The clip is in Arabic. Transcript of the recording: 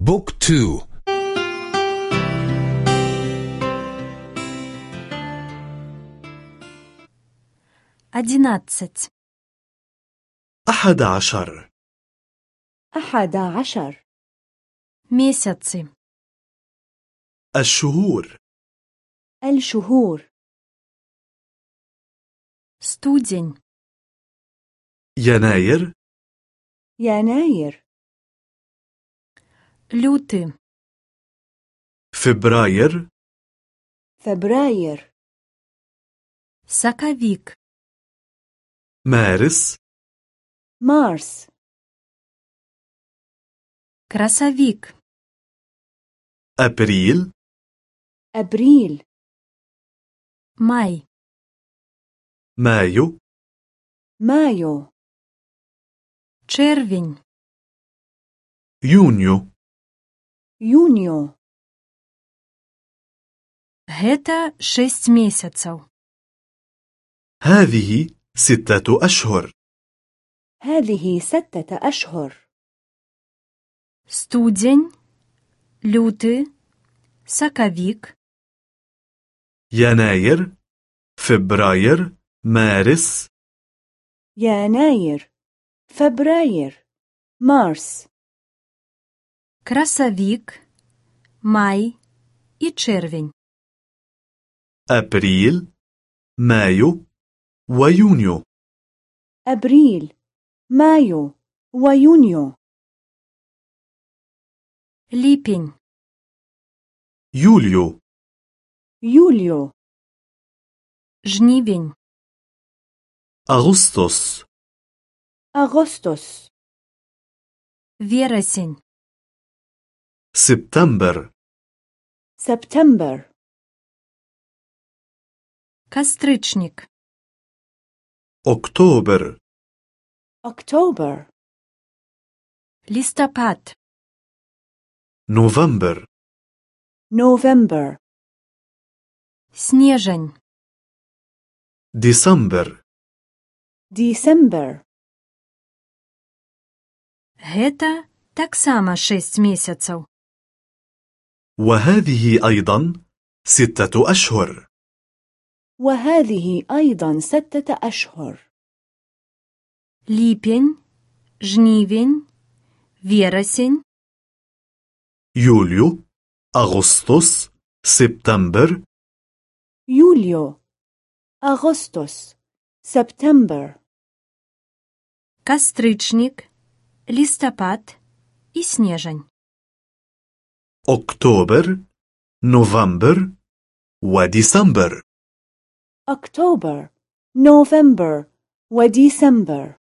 Book two. Адзінаццаць. أحد عشر. أحد عشر. Месяцы. الشهور. الشهور. Студзень. يناير. يناير. Люты. Февраер. Февраер. Соковик. Мэрис. Марс. Красовик. Апрель. Апрель. Май. Маю. Маю. Червень. Юнью. يونيو гэта шесть месяцаў هذه ستة أشهر هذه ستة أشهر студень люты сакавик يناير فبراير مارس يناير فبراير مارس красавик май и червень أبريل مايو ويونيو أبريل مايو ويونيو липень يوليو يوليو жнивень أغسطس أغسطس вересень Септембер. Септембер. Кастрычник. Октобер. Октобер. Листопад. Новембер. Новембер. Снежень. Десамбер. Это так само шесть месяцев. وهذه أيضا ستة أشهر وهذه أيضا ستة أشهر ліпень жнівень верасень يوليو أغسطس سبتمبر يوليو أغسطس سبتمبر кастрычнік лістапад і снежань أكتوبر نوفمبر وديسمبر أكتوبر نوفمبر وديسمبر